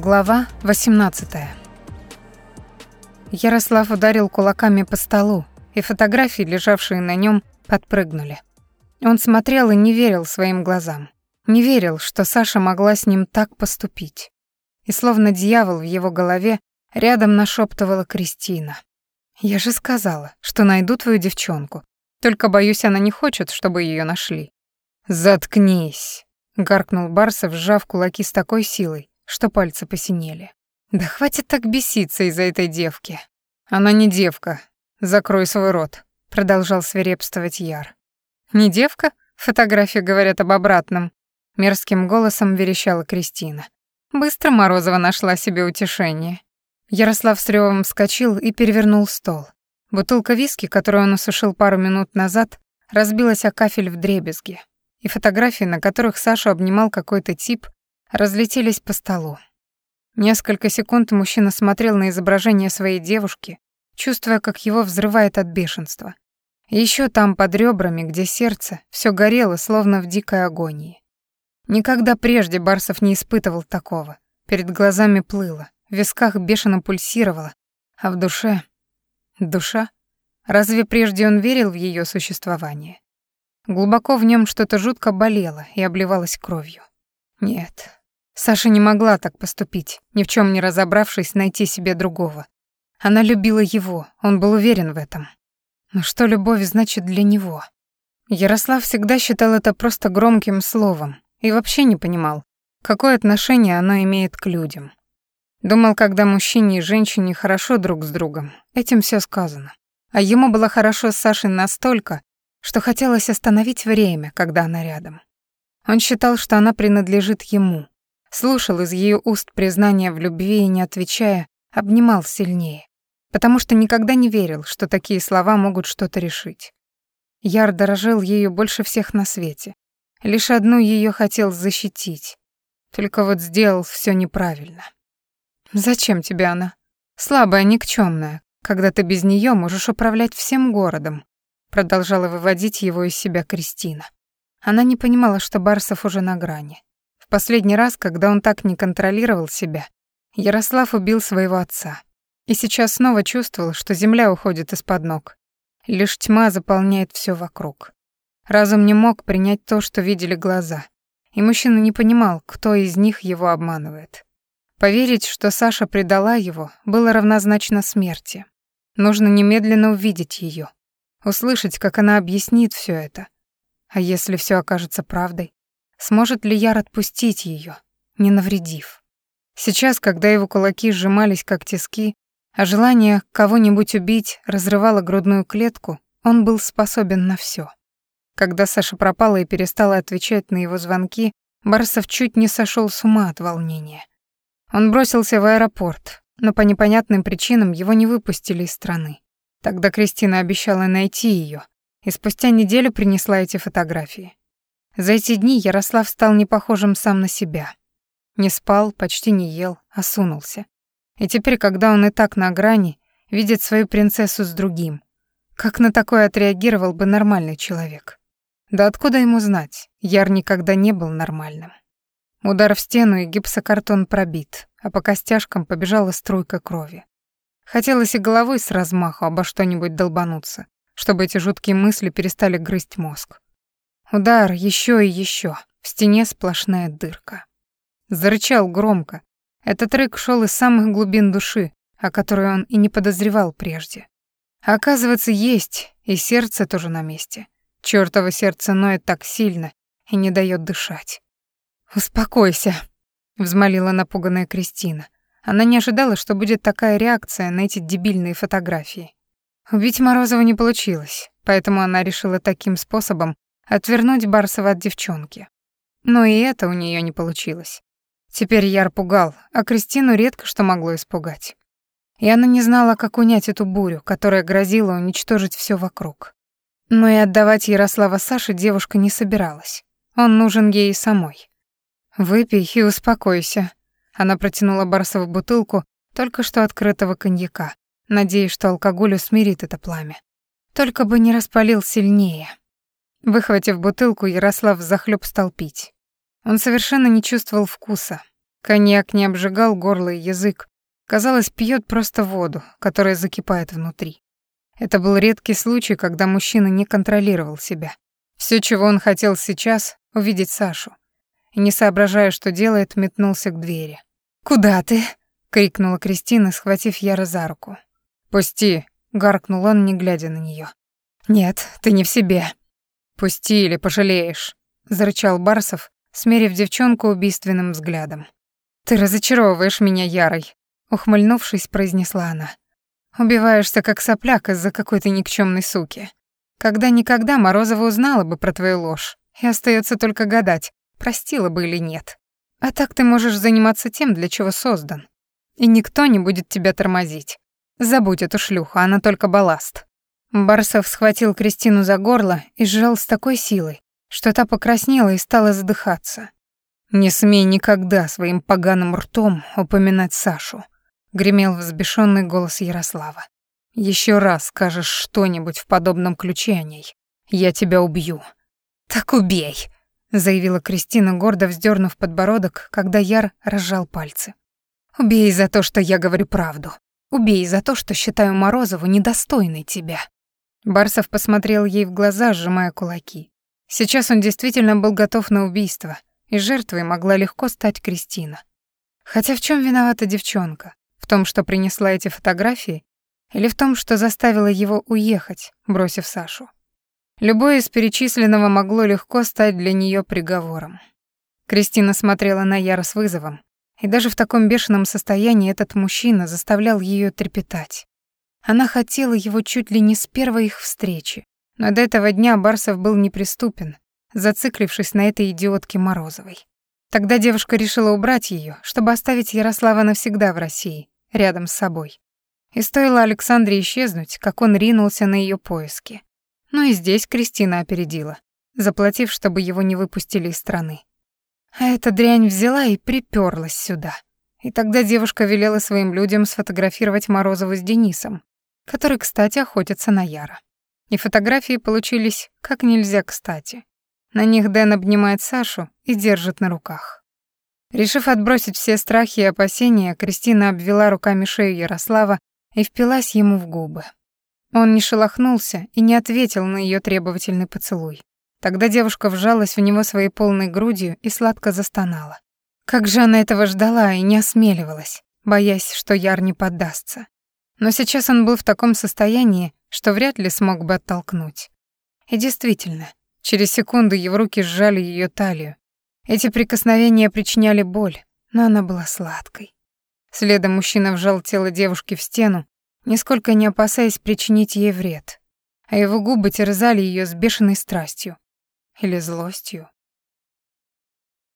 Глава 18. Ярослав ударил кулаками по столу, и фотографии, лежавшие на нем, подпрыгнули. Он смотрел и не верил своим глазам. Не верил, что Саша могла с ним так поступить. И словно дьявол в его голове рядом нашептывала Кристина. «Я же сказала, что найду твою девчонку. Только, боюсь, она не хочет, чтобы ее нашли». «Заткнись!» — гаркнул Барсов, сжав кулаки с такой силой, что пальцы посинели. «Да хватит так беситься из-за этой девки». «Она не девка. Закрой свой рот», — продолжал свирепствовать Яр. «Не девка? Фотографии говорят об обратном», — мерзким голосом верещала Кристина. Быстро Морозова нашла себе утешение. Ярослав с рёвом вскочил и перевернул стол. Бутылка виски, которую он осушил пару минут назад, разбилась о кафель в дребезги, и фотографии, на которых Сашу обнимал какой-то тип, разлетелись по столу. Несколько секунд мужчина смотрел на изображение своей девушки, чувствуя, как его взрывает от бешенства. Еще там, под ребрами, где сердце, все горело, словно в дикой агонии. Никогда прежде Барсов не испытывал такого. Перед глазами плыло, в висках бешено пульсировало, а в душе... Душа? Разве прежде он верил в ее существование? Глубоко в нем что-то жутко болело и обливалось кровью. Нет, Саша не могла так поступить, ни в чем не разобравшись, найти себе другого. Она любила его, он был уверен в этом. Но что любовь значит для него? Ярослав всегда считал это просто громким словом и вообще не понимал, какое отношение оно имеет к людям. Думал, когда мужчине и женщине хорошо друг с другом, этим все сказано. А ему было хорошо с Сашей настолько, что хотелось остановить время, когда она рядом. Он считал, что она принадлежит ему, слушал из ее уст признания в любви и, не отвечая, обнимал сильнее, потому что никогда не верил, что такие слова могут что-то решить. Яр дорожил ею больше всех на свете. Лишь одну ее хотел защитить. Только вот сделал все неправильно. Зачем тебе она? Слабая, никчемная, когда ты без нее можешь управлять всем городом, продолжала выводить его из себя Кристина. Она не понимала, что Барсов уже на грани. В последний раз, когда он так не контролировал себя, Ярослав убил своего отца. И сейчас снова чувствовал, что земля уходит из-под ног. Лишь тьма заполняет все вокруг. Разум не мог принять то, что видели глаза. И мужчина не понимал, кто из них его обманывает. Поверить, что Саша предала его, было равнозначно смерти. Нужно немедленно увидеть ее, услышать, как она объяснит все это. А если все окажется правдой, сможет ли Яр отпустить ее, не навредив? Сейчас, когда его кулаки сжимались как тиски, а желание кого-нибудь убить разрывало грудную клетку, он был способен на все. Когда Саша пропала и перестала отвечать на его звонки, Барсов чуть не сошел с ума от волнения. Он бросился в аэропорт, но по непонятным причинам его не выпустили из страны. Тогда Кристина обещала найти ее, и спустя неделю принесла эти фотографии. За эти дни Ярослав стал не похожим сам на себя. Не спал, почти не ел, осунулся. И теперь, когда он и так на грани, видит свою принцессу с другим. Как на такое отреагировал бы нормальный человек? Да откуда ему знать? Яр никогда не был нормальным. Удар в стену, и гипсокартон пробит, а по костяшкам побежала струйка крови. Хотелось и головой с размаху обо что-нибудь долбануться, чтобы эти жуткие мысли перестали грызть мозг. Удар еще и еще. В стене сплошная дырка. Зарычал громко. Этот рык шел из самых глубин души, о которой он и не подозревал прежде. А оказывается, есть, и сердце тоже на месте. Чёртово сердце ноет так сильно и не дает дышать. «Успокойся», — взмолила напуганная Кристина. Она не ожидала, что будет такая реакция на эти дебильные фотографии. Убить Морозова не получилось, поэтому она решила таким способом отвернуть Барсова от девчонки. Но и это у нее не получилось. Теперь Яр пугал, а Кристину редко что могло испугать. И она не знала, как унять эту бурю, которая грозила уничтожить все вокруг. Но и отдавать Ярослава Саше девушка не собиралась. Он нужен ей самой. «Выпей и успокойся». Она протянула Барсову бутылку только что открытого коньяка, надеясь, что алкоголь усмирит это пламя. Только бы не распалил сильнее. Выхватив бутылку, Ярослав захлеб стал пить. Он совершенно не чувствовал вкуса. Коньяк не обжигал горло и язык. Казалось, пьет просто воду, которая закипает внутри. Это был редкий случай, когда мужчина не контролировал себя. Все, чего он хотел сейчас, увидеть Сашу. И, не соображая, что делает, метнулся к двери. «Куда ты?» — крикнула Кристина, схватив Яра за руку. «Пусти!» — гаркнул он, не глядя на нее. «Нет, ты не в себе». «Пусти или пожалеешь», — зарычал Барсов, смерив девчонку убийственным взглядом. «Ты разочаровываешь меня, Ярой», — ухмыльнувшись, произнесла она. «Убиваешься, как сопляк из-за какой-то никчемной суки. Когда-никогда Морозова узнала бы про твою ложь, и остается только гадать, простила бы или нет. А так ты можешь заниматься тем, для чего создан. И никто не будет тебя тормозить. Забудь эту шлюху, она только балласт». Барсов схватил Кристину за горло и сжал с такой силой, что та покраснела и стала задыхаться. «Не смей никогда своим поганым ртом упоминать Сашу», — гремел взбешенный голос Ярослава. Еще раз скажешь что-нибудь в подобном ключе о ней, я тебя убью». «Так убей», — заявила Кристина, гордо вздернув подбородок, когда Яр разжал пальцы. «Убей за то, что я говорю правду. Убей за то, что считаю Морозову недостойной тебя». Барсов посмотрел ей в глаза, сжимая кулаки. Сейчас он действительно был готов на убийство, и жертвой могла легко стать Кристина. Хотя в чем виновата девчонка? В том, что принесла эти фотографии или в том, что заставило его уехать, бросив Сашу? Любое из перечисленного могло легко стать для нее приговором. Кристина смотрела на Яра с вызовом, и даже в таком бешеном состоянии этот мужчина заставлял ее трепетать. Она хотела его чуть ли не с первой их встречи, но до этого дня Барсов был неприступен, зациклившись на этой идиотке Морозовой. Тогда девушка решила убрать ее, чтобы оставить Ярослава навсегда в России, рядом с собой. И стоило Александре исчезнуть, как он ринулся на ее поиски. Но и здесь Кристина опередила, заплатив, чтобы его не выпустили из страны. А эта дрянь взяла и приперлась сюда. И тогда девушка велела своим людям сфотографировать Морозову с Денисом, который, кстати, охотится на Яра. И фотографии получились как нельзя кстати. На них Дэн обнимает Сашу и держит на руках. Решив отбросить все страхи и опасения, Кристина обвела руками шею Ярослава и впилась ему в губы. Он не шелохнулся и не ответил на ее требовательный поцелуй. Тогда девушка вжалась в него своей полной грудью и сладко застонала. Как же она этого ждала и не осмеливалась, боясь, что Яр не поддастся. Но сейчас он был в таком состоянии, что вряд ли смог бы оттолкнуть. И действительно, через секунду его руки сжали ее талию. Эти прикосновения причиняли боль, но она была сладкой. Следом мужчина вжал тело девушки в стену, нисколько не опасаясь причинить ей вред, а его губы терзали ее с бешеной страстью или злостью.